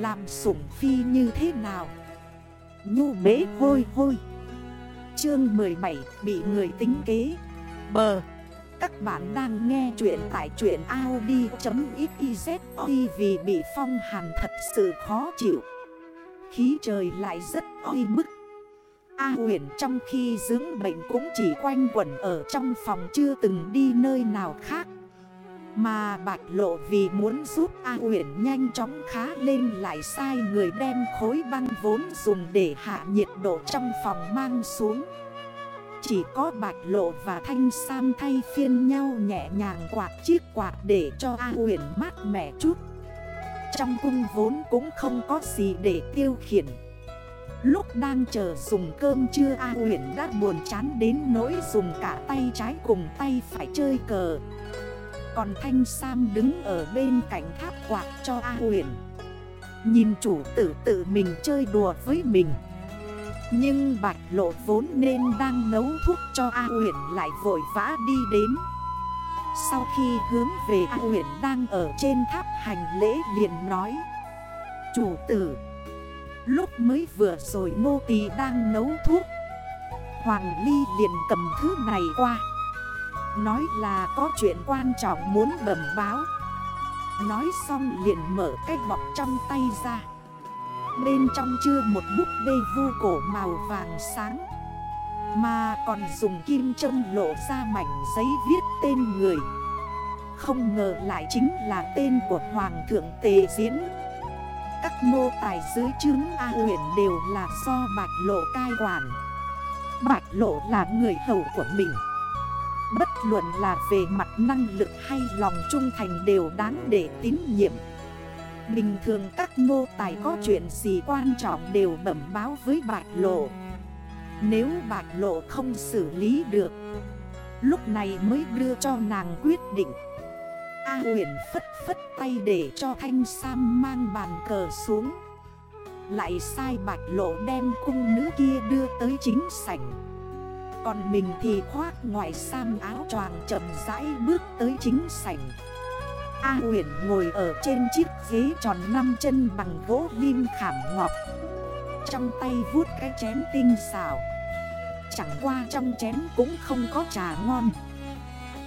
Làm sủng phi như thế nào? Nhu bế hôi hôi. Chương 17 bị người tính kế. Bờ. Các bạn đang nghe chuyện tại chuyện Audi.xyz Vì bị phong hàn thật sự khó chịu. Khí trời lại rất oi bức. A huyền trong khi dưỡng bệnh cũng chỉ quanh quẩn ở trong phòng chưa từng đi nơi nào khác. Mà bạch lộ vì muốn giúp A uyển nhanh chóng khá lên lại sai người đem khối băng vốn dùng để hạ nhiệt độ trong phòng mang xuống. Chỉ có bạch lộ và thanh sam thay phiên nhau nhẹ nhàng quạt chiếc quạt để cho A uyển mát mẻ chút. Trong cung vốn cũng không có gì để tiêu khiển. Lúc đang chờ dùng cơm trưa A uyển đã buồn chán đến nỗi dùng cả tay trái cùng tay phải chơi cờ. Còn Thanh Sam đứng ở bên cạnh tháp quạt cho A Huyền Nhìn chủ tử tự mình chơi đùa với mình. Nhưng bạch lộ vốn nên đang nấu thuốc cho A Huyền lại vội vã đi đến. Sau khi hướng về A Huyền đang ở trên tháp hành lễ liền nói, Chủ tử, Lúc mới vừa rồi nô tỳ đang nấu thuốc. Hoàng Ly liền cầm thứ này qua. Nói là có chuyện quan trọng muốn bẩm báo. Nói xong liền mở cái bọc trong tay ra. Bên trong chưa một bút bê vu cổ màu vàng sáng. Mà còn dùng kim châm lộ ra mảnh giấy viết tên người. Không ngờ lại chính là tên của Hoàng thượng Tề Diễn. Các nô tài dưới chứng A huyền đều là do bạch lộ cai quản. Bạch lộ là người hầu của mình. Bất luận là về mặt năng lực hay lòng trung thành đều đáng để tín nhiệm. Bình thường các nô tài có chuyện gì quan trọng đều bẩm báo với bạch lộ. Nếu bạch lộ không xử lý được, Lúc này mới đưa cho nàng quyết định. A huyền phất phất tay để cho thanh sam mang bàn cờ xuống. Lại sai bạch lộ đem cung nữ kia đưa tới chính sảnh. Còn mình thì khoác ngoài sam áo choàng chậm rãi bước tới chính sảnh. A huyền ngồi ở trên chiếc ghế tròn năm chân bằng gỗ lim khảm ngọc. Trong tay vuốt cái chén tinh xào Chẳng qua trong chén cũng không có trà ngon.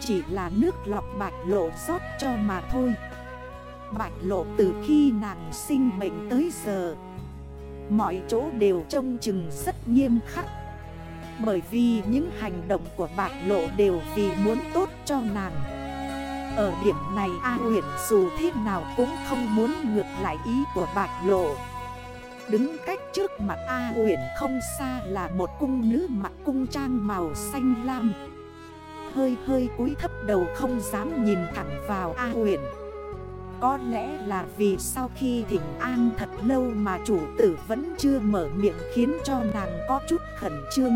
Chỉ là nước lọc bạch lộ rót cho mà thôi. Bạch lộ từ khi nàng sinh bệnh tới giờ, Mọi chỗ đều trông chừng rất nghiêm khắc. Bởi vì những hành động của bạc lộ đều vì muốn tốt cho nàng. Ở điểm này A huyền dù thế nào cũng không muốn ngược lại ý của bạc lộ. Đứng cách trước mặt A huyền không xa là một cung nữ mặc cung trang màu xanh lam. Hơi hơi cúi thấp đầu không dám nhìn thẳng vào A huyền Có lẽ là vì sau khi thỉnh an thật lâu mà chủ tử vẫn chưa mở miệng khiến cho nàng có chút khẩn trương.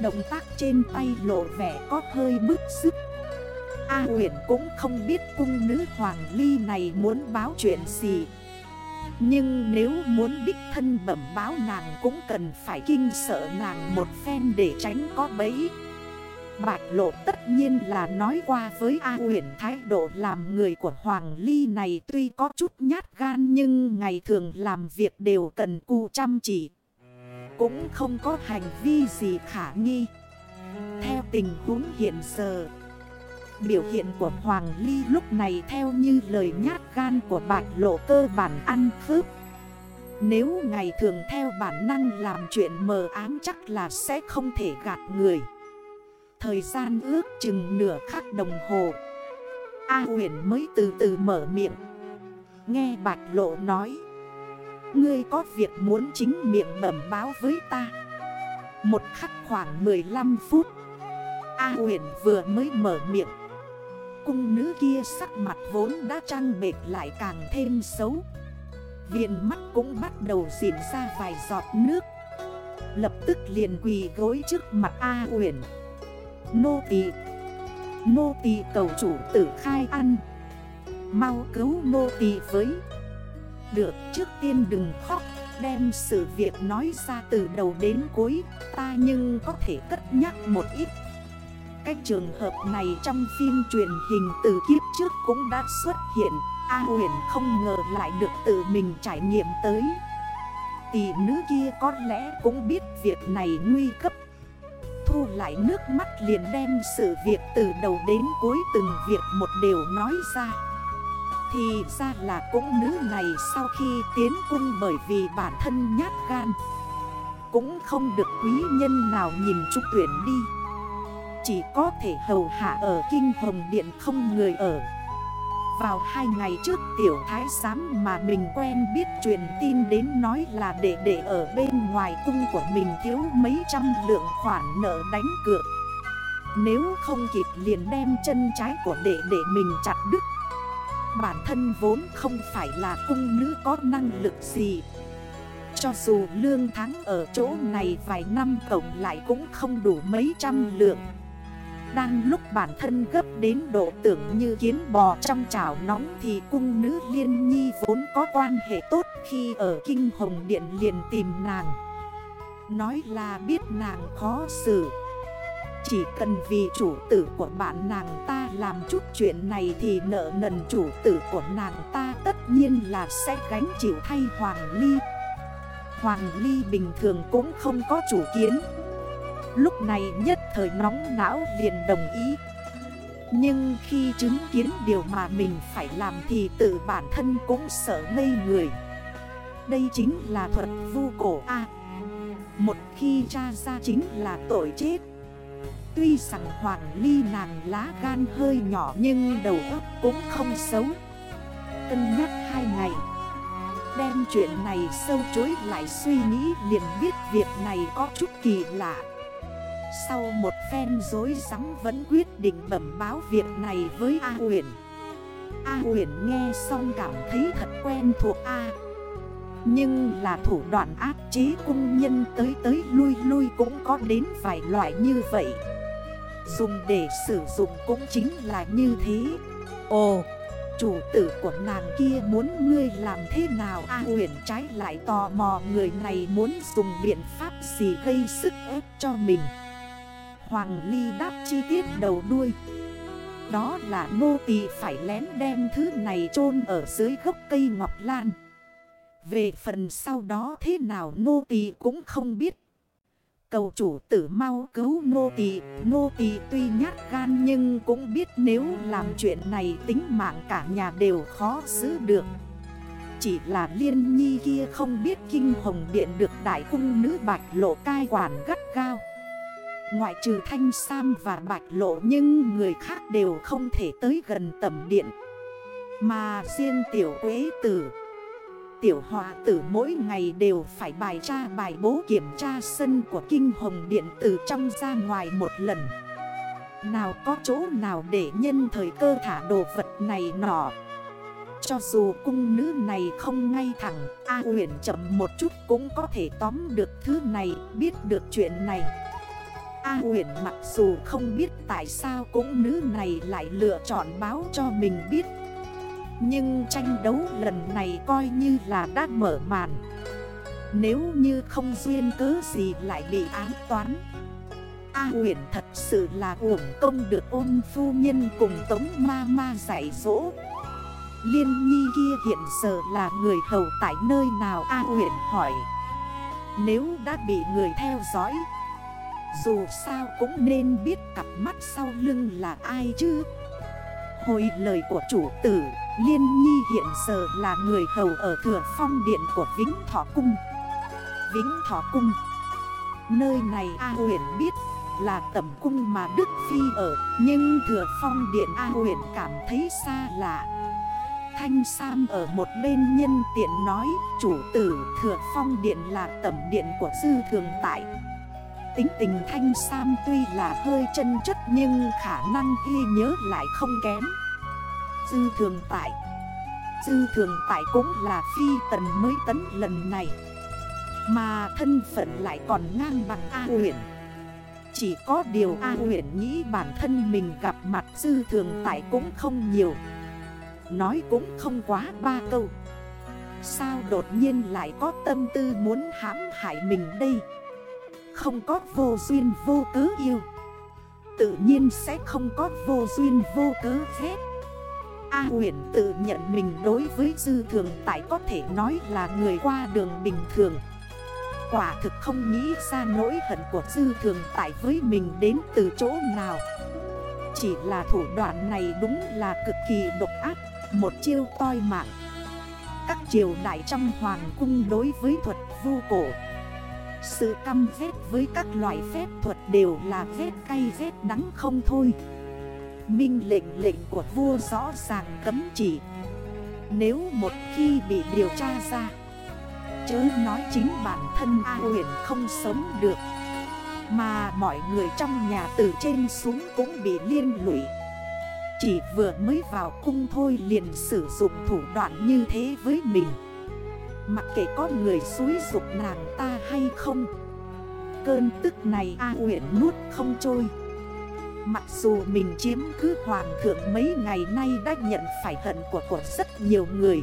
Động tác trên tay lộ vẻ có hơi bức sức A huyền cũng không biết cung nữ hoàng ly này muốn báo chuyện gì Nhưng nếu muốn đích thân bẩm báo nàng cũng cần phải kinh sợ nàng một phen để tránh có bấy Bạch lộ tất nhiên là nói qua với A huyền thái độ làm người của Hoàng Ly này tuy có chút nhát gan nhưng ngày thường làm việc đều cần cù chăm chỉ. Cũng không có hành vi gì khả nghi. Theo tình huống hiện giờ, biểu hiện của Hoàng Ly lúc này theo như lời nhát gan của bạch lộ cơ bản ăn khớp. Nếu ngày thường theo bản năng làm chuyện mờ ám chắc là sẽ không thể gạt người. Thời gian ước chừng nửa khắc đồng hồ A huyền mới từ từ mở miệng Nghe bạch lộ nói Ngươi có việc muốn chính miệng bẩm báo với ta. Một khắc khoảng 15 phút, A huyện vừa mới mở miệng. Cung nữ kia sắc mặt vốn đã trăng bệt lại càng thêm xấu. Viện mắt cũng bắt đầu diễn ra vài giọt nước. Lập tức liền quỳ gối trước mặt A huyện Nô tỳ Nô tỳ cầu chủ tử khai ăn. Mau cứu nô tỳ với. Được trước tiên đừng khóc, Đem sự việc nói ra từ đầu đến cuối, Ta nhưng có thể cất nhắc một ít. Cái trường hợp này trong phim truyền hình từ kiếp trước cũng đã xuất hiện, A huyền không ngờ lại được tự mình trải nghiệm tới. Tỷ nữ kia có lẽ cũng biết việc này nguy cấp. Thu lại nước mắt liền đem sự việc từ đầu đến cuối từng việc một đều nói ra. Thì ra là cũng nữ này sau khi tiến cung bởi vì bản thân nhát gan, Cũng không được quý nhân nào nhìn trúc tuyển đi. Chỉ có thể hầu hạ ở kinh hồng điện không người ở. Vào hai ngày trước, tiểu thái giám mà mình quen biết truyền tin đến nói là đệ đệ ở bên ngoài cung của mình thiếu mấy trăm lượng khoản nợ đánh cược. Nếu không kịp liền đem chân trái của đệ đệ mình chặt đứt. Bản thân vốn không phải là cung nữ có năng lực gì. Cho dù lương tháng ở chỗ này vài năm tổng lại cũng không đủ mấy trăm lượng. Đang lúc bản thân gấp đến độ tưởng như kiến bò trong chảo nóng Thì cung nữ liên nhi vốn có quan hệ tốt khi ở Kinh Hồng Điện liền tìm nàng. Nói là biết nàng khó xử. Chỉ cần vì chủ tử của bạn nàng ta làm chút chuyện này Thì nợ nần chủ tử của nàng ta tất nhiên là sẽ gánh chịu thay Hoàng Ly. Hoàng Ly bình thường cũng không có chủ kiến. Lúc này nhất thời nóng não liền đồng ý. Nhưng khi chứng kiến điều mà mình phải làm thì tự bản thân cũng sợ ngây người. Đây chính là thuật vu cổ A. Một khi tra ra chính là tội chết. Tuy rằng Hoàng Ly nàng lá gan hơi nhỏ nhưng đầu óc cũng không xấu. Cân nhắc hai ngày, Đem chuyện này sâu chối lại suy nghĩ liền biết việc này có chút kỳ lạ. Sau một phen dối rắm vẫn quyết định bẩm báo việc này với A huyền A huyền nghe xong cảm thấy thật quen thuộc A. Nhưng là thủ đoạn áp chế cung nhân tới tới lui lui cũng có đến vài loại như vậy. Dùng để sử dụng cũng chính là như thế. Ồ, chủ tử của nàng kia muốn ngươi làm thế nào? A huyền trái lại tò mò người này muốn dùng biện pháp gì gây sức ép cho mình? Hoàng Ly đáp chi tiết đầu đuôi. Đó là nô tỳ phải lén đem thứ này chôn ở dưới gốc cây ngọc lan. Về phần sau đó thế nào nô tỳ cũng không biết. Cầu chủ tử mau cứu nô tỳ. Nô tỳ tuy nhát gan nhưng cũng biết nếu làm chuyện này tính mạng cả nhà đều khó giữ được. Chỉ là liên nhi kia không biết kinh hồng điện được đại cung nữ bạch lộ cai quản gắt gao. Ngoại trừ Thanh Sam và Bạch Lộ nhưng người khác đều không thể tới gần tầm điện. Mà riêng tiểu quế tử Tiểu hòa tử mỗi ngày đều phải bài tra bài bố kiểm tra sân của Kinh Hồng Điện từ trong ra ngoài một lần. Nào có chỗ nào để nhân thời cơ thả đồ vật này nọ. Cho dù cung nữ này không ngay thẳng, A huyền chậm một chút cũng có thể tóm được thứ này, Biết được chuyện này. A huyền mặc dù không biết tại sao cũng nữ này lại lựa chọn báo cho mình biết. Nhưng tranh đấu lần này coi như là đã mở màn. Nếu như không duyên cớ gì lại bị án toán, A huyền thật sự là uổng công được ôn phu nhân cùng tống ma ma dạy dỗ. Liên nhi kia hiện giờ là người hầu tại nơi nào? A huyền hỏi. Nếu đã bị người theo dõi, dù sao cũng nên biết cặp mắt sau lưng là ai chứ? Hồi lời của chủ tử, Liên Nhi hiện giờ là người hầu ở thừa phong điện của Vĩnh Thọ Cung. Vĩnh Thọ Cung, Nơi này A huyện biết là tầm cung mà Đức Phi ở, Nhưng thừa phong điện A huyện cảm thấy xa lạ. Thanh Sam ở một bên nhân tiện nói, Chủ tử, thừa phong điện là tầm điện của sư thường tại Tính tình thanh sam tuy là hơi chân chất nhưng khả năng ghi nhớ lại không kém. Dư thường tại, Dư thường tại cũng là phi tần mới tấn lần này. Mà thân phận lại còn ngang bằng A huyền. Chỉ có điều A huyền nghĩ bản thân mình gặp mặt dư thường tại cũng không nhiều. Nói cũng không quá ba câu. Sao đột nhiên lại có tâm tư muốn hãm hại mình đây? Không có vô duyên vô cớ yêu. Tự nhiên sẽ không có vô duyên vô cớ ghét A huyện tự nhận mình đối với dư thường tại có thể nói là người qua đường bình thường. Quả thực không nghĩ ra nỗi hận của dư thường tại với mình đến từ chỗ nào. Chỉ là thủ đoạn này đúng là cực kỳ độc ác, Một chiêu toi mạng. Các triều đại trong hoàng cung đối với thuật vu cổ sự căm ghét với các loại phép thuật đều là ghét cay ghét đắng không thôi. Minh lệnh lệnh của vua rõ ràng cấm chỉ. Nếu một khi bị điều tra ra, Chớ nói chính bản thân A huyền không sống được, Mà mọi người trong nhà từ trên xuống cũng bị liên lụy. Chỉ vừa mới vào cung thôi liền sử dụng thủ đoạn như thế với mình. Mặc kệ có người xúi dục nàng ta hay không. Cơn tức này A huyện nuốt không trôi. Mặc dù mình chiếm cứ hoàng thượng mấy ngày nay đã nhận phải hận của của rất nhiều người.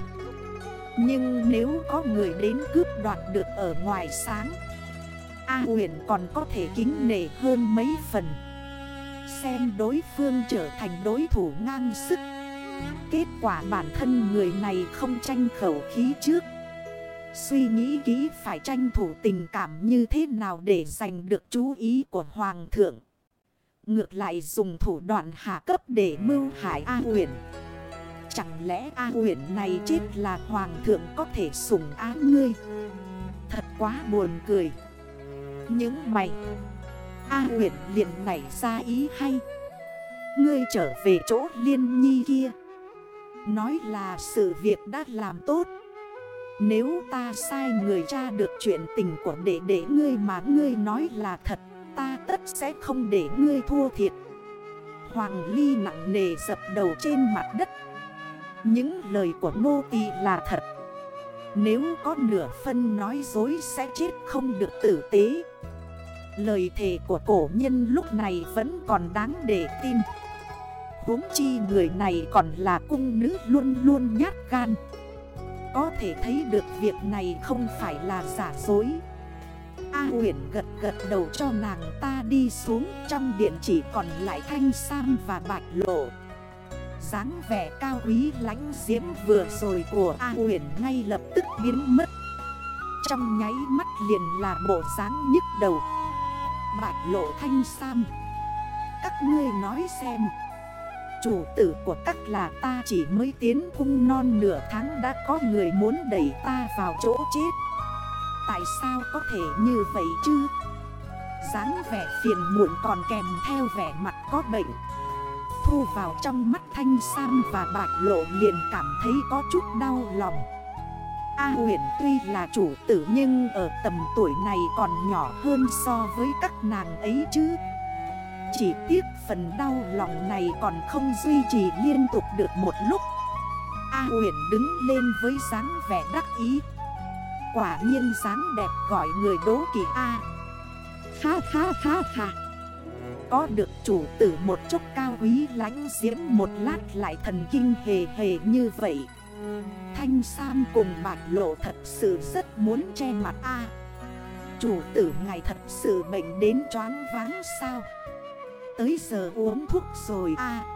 Nhưng nếu có người đến cướp đoạt được ở ngoài sáng, A huyện còn có thể kính nể hơn mấy phần. Xem đối phương trở thành đối thủ ngang sức. Kết quả bản thân người này không tranh khẩu khí trước. Suy nghĩ kỹ phải tranh thủ tình cảm như thế nào để giành được chú ý của Hoàng thượng. Ngược lại dùng thủ đoạn hạ cấp để mưu hại A huyền Chẳng lẽ A huyền này chết là hoàng thượng có thể sủng á ngươi? Thật quá buồn cười. Những mày, A huyền liền nảy ra ý hay. Ngươi trở về chỗ liên nhi kia. Nói là sự việc đã làm tốt. Nếu ta sai người tra được chuyện tình của đệ đệ ngươi mà ngươi nói là thật, Ta tất sẽ không để ngươi thua thiệt. Hoàng Ly nặng nề dập đầu trên mặt đất. Những lời của nô tỳ là thật. Nếu có nửa phân nói dối sẽ chết không được tử tế. Lời thề của cổ nhân lúc này vẫn còn đáng để tin. Huống chi người này còn là cung nữ luôn luôn nhát gan. Có thể thấy được việc này không phải là giả dối. A huyển gật gật đầu cho nàng ta đi xuống, Trong điện chỉ còn lại thanh sam và bạch lộ. Dáng vẻ cao quý lánh diễm vừa rồi của A huyển ngay lập tức biến mất. Trong nháy mắt liền là bộ dáng nhức đầu. Bạch lộ thanh sam, Các ngươi nói xem Chủ tử của các là ta chỉ mới tiến cung non nửa tháng đã có người muốn đẩy ta vào chỗ chết. Tại sao có thể như vậy chứ? Dáng vẻ phiền muộn còn kèm theo vẻ mặt có bệnh. Thu vào trong mắt thanh sam và bạch lộ liền cảm thấy có chút đau lòng. A huyện tuy là chủ tử nhưng ở tầm tuổi này còn nhỏ hơn so với các nàng ấy chứ. Chỉ tiếc phần đau lòng này còn không duy trì liên tục được một lúc. A huyền đứng lên với dáng vẻ đắc ý. Quả nhiên dáng đẹp gọi người đố kỳ A. Ha ha ha ha. Có được chủ tử một chút cao quý lánh diễm một lát lại thần kinh hề hề như vậy. Thanh Sam cùng bạc lộ thật sự rất muốn che mặt A. Chủ tử ngài thật sự bệnh đến choáng váng sao? Tới giờ uống thuốc rồi à.